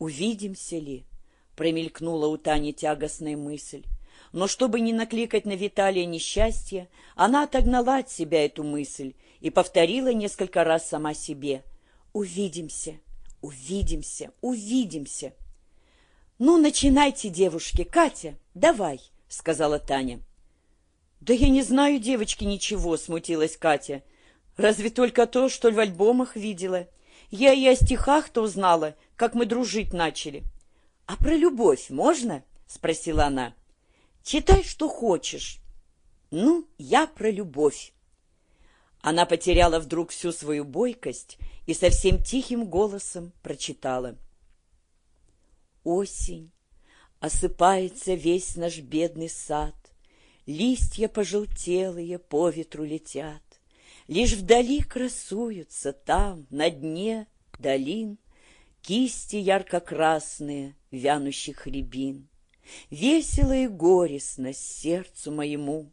Увидимся ли? Промелькнула у Тани тягостная мысль. Но чтобы не накликать на Виталия несчастье, она отогнала от себя эту мысль и повторила несколько раз сама себе. «Увидимся, увидимся, увидимся!» «Ну, начинайте, девушки! Катя, давай!» — сказала Таня. «Да я не знаю, девочки, ничего!» — смутилась Катя. «Разве только то, что в альбомах видела. Я и о стихах-то узнала, как мы дружить начали». «А про любовь можно?» — спросила она. Читай, что хочешь. Ну, я про любовь. Она потеряла вдруг всю свою бойкость и совсем тихим голосом прочитала. Осень, осыпается весь наш бедный сад, Листья пожелтелые по ветру летят, Лишь вдали красуются там, на дне долин, Кисти ярко-красные вянущих рябин. Весело и горестно сердцу моему,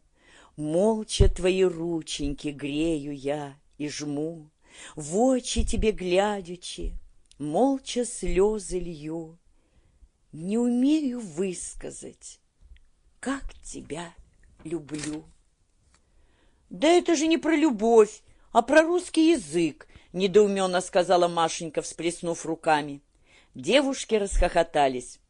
Молча твои рученьки грею я и жму, В очи тебе глядячи, молча слезы лью. Не умею высказать, как тебя люблю. «Да это же не про любовь, а про русский язык», — недоуменно сказала Машенька, всплеснув руками. Девушки расхохотались.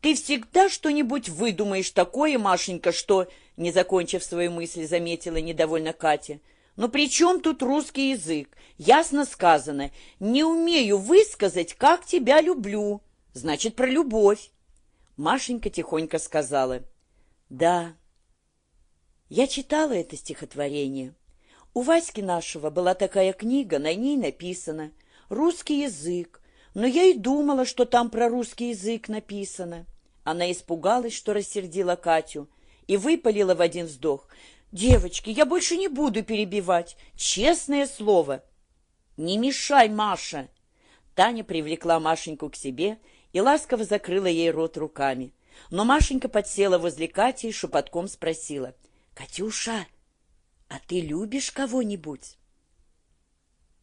Ты всегда что-нибудь выдумаешь такое, Машенька, что, не закончив свою мысль, заметила недовольно Катя. Но при чем тут русский язык? Ясно сказано. Не умею высказать, как тебя люблю. Значит, про любовь. Машенька тихонько сказала. Да, я читала это стихотворение. У Васьки нашего была такая книга, на ней написано «Русский язык», но я и думала, что там про русский язык написано. Она испугалась, что рассердила Катю, и выпалила в один вздох. «Девочки, я больше не буду перебивать. Честное слово!» «Не мешай, Маша!» Таня привлекла Машеньку к себе и ласково закрыла ей рот руками. Но Машенька подсела возле Кати и шепотком спросила. «Катюша, а ты любишь кого-нибудь?»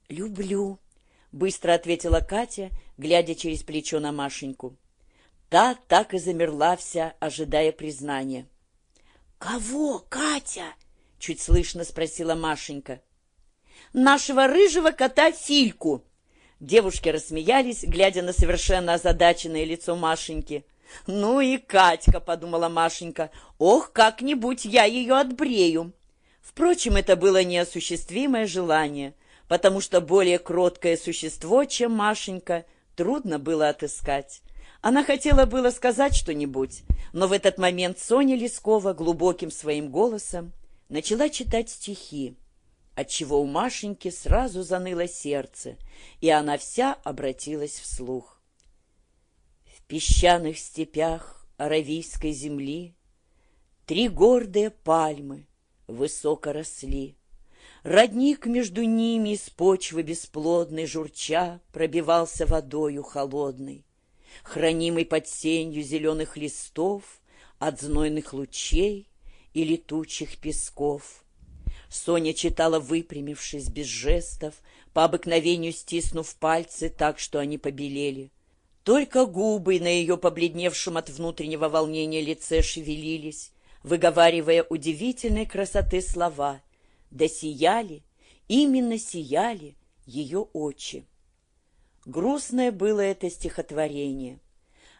«Люблю», — быстро ответила Катя, глядя через плечо на Машеньку. Та так и замерла вся, ожидая признания. «Кого, Катя?» — чуть слышно спросила Машенька. «Нашего рыжего кота Фильку!» Девушки рассмеялись, глядя на совершенно озадаченное лицо Машеньки. «Ну и Катька!» — подумала Машенька. «Ох, как-нибудь я ее отбрею!» Впрочем, это было неосуществимое желание, потому что более кроткое существо, чем Машенька, трудно было отыскать. Она хотела было сказать что-нибудь, но в этот момент Соня Лескова глубоким своим голосом начала читать стихи, отчего у Машеньки сразу заныло сердце, и она вся обратилась вслух. В песчаных степях аравийской земли Три гордые пальмы высоко росли. Родник между ними из почвы бесплодной Журча пробивался водою холодной хранимый под сенью зеленых листов, от знойных лучей и летучих песков. Соня читала, выпрямившись, без жестов, по обыкновению стиснув пальцы так, что они побелели. Только губы на ее побледневшем от внутреннего волнения лице шевелились, выговаривая удивительной красоты слова. Да сияли, именно сияли ее очи. Грустное было это стихотворение.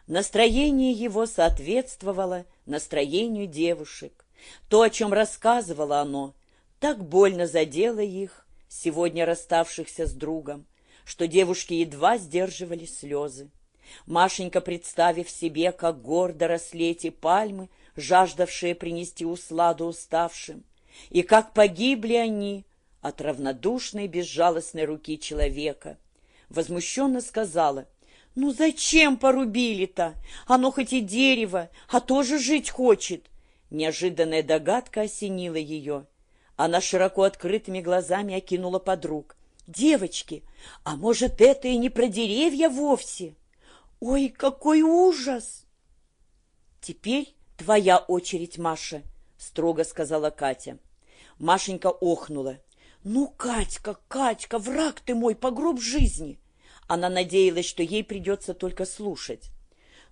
Настроение его соответствовало настроению девушек. То, о чем рассказывало оно, так больно задело их, сегодня расставшихся с другом, что девушки едва сдерживали слезы. Машенька, представив себе, как гордо росли эти пальмы, жаждавшие принести усладу уставшим, и как погибли они от равнодушной безжалостной руки человека — возмущенно сказала, «Ну зачем порубили-то? Оно хоть и дерево, а тоже жить хочет». Неожиданная догадка осенила ее. Она широко открытыми глазами окинула подруг. «Девочки, а может, это и не про деревья вовсе? Ой, какой ужас!» «Теперь твоя очередь, Маша», — строго сказала Катя. Машенька охнула. «Ну, Катька, Катька, враг ты мой по гроб жизни! Она надеялась, что ей придется только слушать.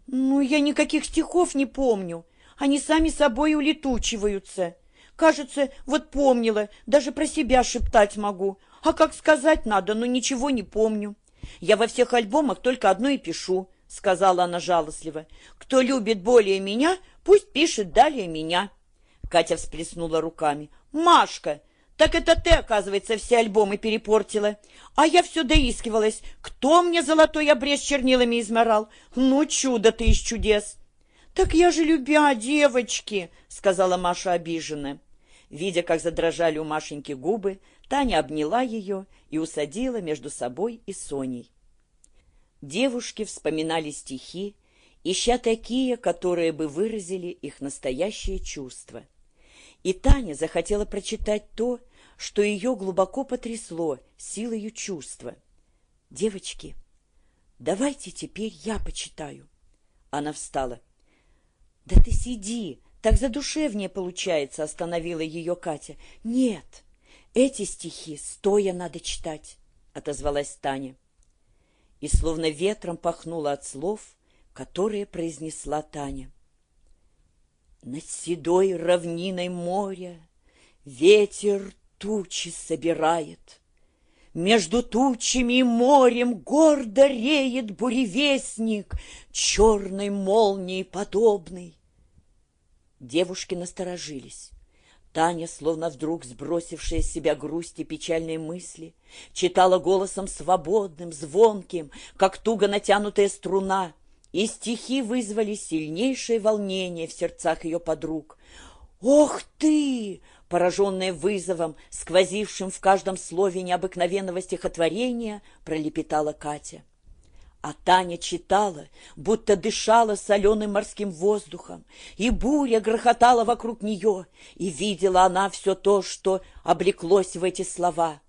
«Ну, я никаких стихов не помню. Они сами собой улетучиваются. Кажется, вот помнила, даже про себя шептать могу. А как сказать надо, но ничего не помню. Я во всех альбомах только одно и пишу, — сказала она жалостливо. Кто любит более меня, пусть пишет далее меня. Катя всплеснула руками. «Машка, так это ты, оказывается, все альбомы перепортила. А я все доискивалась. Кто мне золотой обрез чернилами изморал? Ну, чудо ты из чудес!» «Так я же любя, девочки!» — сказала Маша обиженно. Видя, как задрожали у Машеньки губы, Таня обняла ее и усадила между собой и Соней. Девушки вспоминали стихи, ища такие, которые бы выразили их настоящие чувства. И Таня захотела прочитать то, что ее глубоко потрясло силою чувства. «Девочки, давайте теперь я почитаю». Она встала. «Да ты сиди, так задушевнее получается», — остановила ее Катя. «Нет, эти стихи стоя надо читать», — отозвалась Таня. И словно ветром пахнуло от слов, которые произнесла Таня. Над седой равниной моря Ветер тучи собирает. Между тучами и морем Гордо реет буревестник, Черной молнией подобный. Девушки насторожились. Таня, словно вдруг сбросившая с себя грусть и печальные мысли, читала голосом свободным, звонким, как туго натянутая струна, и стихи вызвали сильнейшее волнение в сердцах ее подруг. «Ох ты!» пораженная вызовом, сквозившим в каждом слове необыкновенного стихотворения, пролепетала Катя. А Таня читала, будто дышала соленым морским воздухом, и буря грохотала вокруг нее, и видела она все то, что облеклось в эти слова.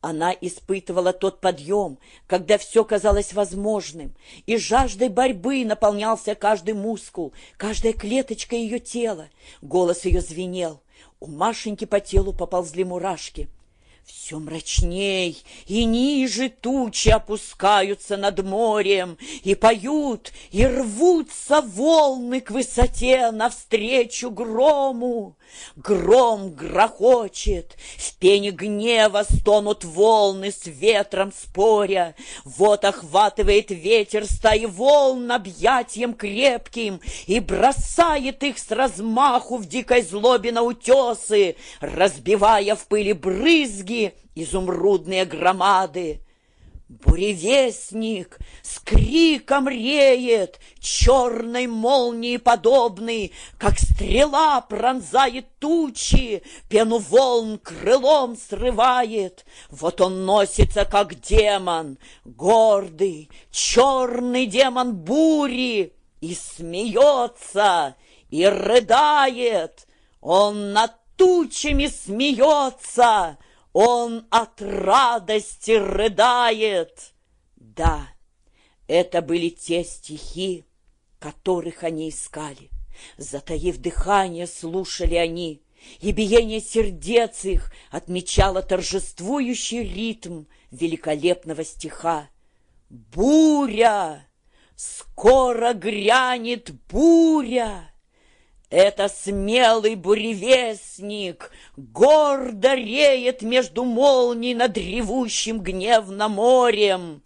Она испытывала тот подъем, когда все казалось возможным, и жаждой борьбы наполнялся каждый мускул, каждая клеточка ее тела. Голос ее звенел. У Машеньки по телу поползли мурашки — все мрачней и ниже тучи опускаются над морем, И поют, и рвутся волны к высоте навстречу грому. Гром грохочет, в пене гнева стонут волны с ветром споря. Вот охватывает ветер стаи волн объятием крепким И бросает их с размаху в дикой злобе на утесы, Разбивая в пыли брызги изумрудные громады. Буревестник с криком реет, черной молнии подобный, Как стрела пронзает тучи, пену волн крылом срывает. Вот он носится, как демон, гордый, черный демон бури, И смеется, и рыдает, он над тучами смеется, он от радости рыдает. Да, это были те стихи, которых они искали. Затаив дыхание, слушали они, и биение сердец их отмечало торжествующий ритм великолепного стиха. «Буря! Скоро грянет буря!» Это смелый буревестник гордо реет между молний над ревущим гневно морем.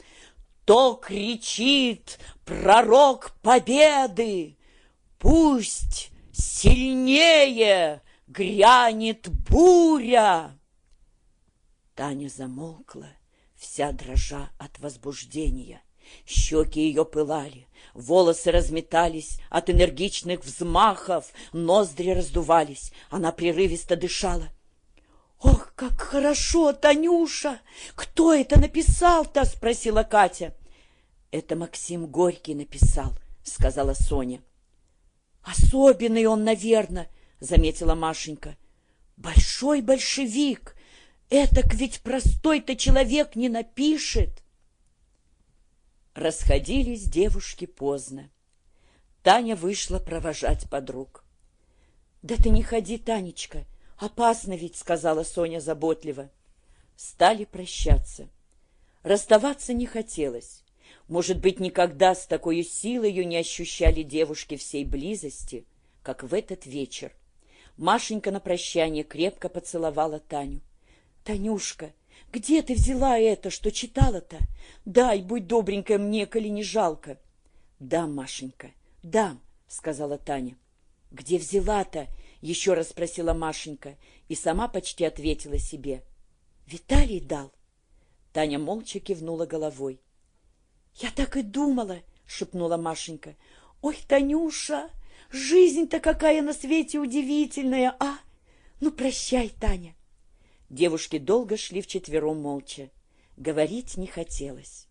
То кричит пророк победы, пусть сильнее грянет буря. Таня замолкла, вся дрожа от возбуждения. Щеки ее пылали, волосы разметались от энергичных взмахов, ноздри раздувались, она прерывисто дышала. «Ох, как хорошо, Танюша! Кто это написал-то?» — спросила Катя. «Это Максим Горький написал», — сказала Соня. «Особенный он, наверное», — заметила Машенька. «Большой большевик! Этак ведь простой-то человек не напишет!» Расходились девушки поздно. Таня вышла провожать подруг. «Да ты не ходи, Танечка, опасно ведь», — сказала Соня заботливо. Стали прощаться. Расставаться не хотелось. Может быть, никогда с такой силой не ощущали девушки всей близости, как в этот вечер. Машенька на прощание крепко поцеловала Таню. «Танюшка, где ты взяла это, что читала-то? Дай, будь добренькая мне, коли не жалко». «Дам, Машенька, дам», — сказала Таня. «Где взяла-то?» — еще раз спросила Машенька и сама почти ответила себе. «Виталий дал». Таня молча кивнула головой. «Я так и думала», — шепнула Машенька. «Ой, Танюша, жизнь-то какая на свете удивительная, а! Ну, прощай, Таня». Девушки долго шли вчетвером молча. Говорить не хотелось.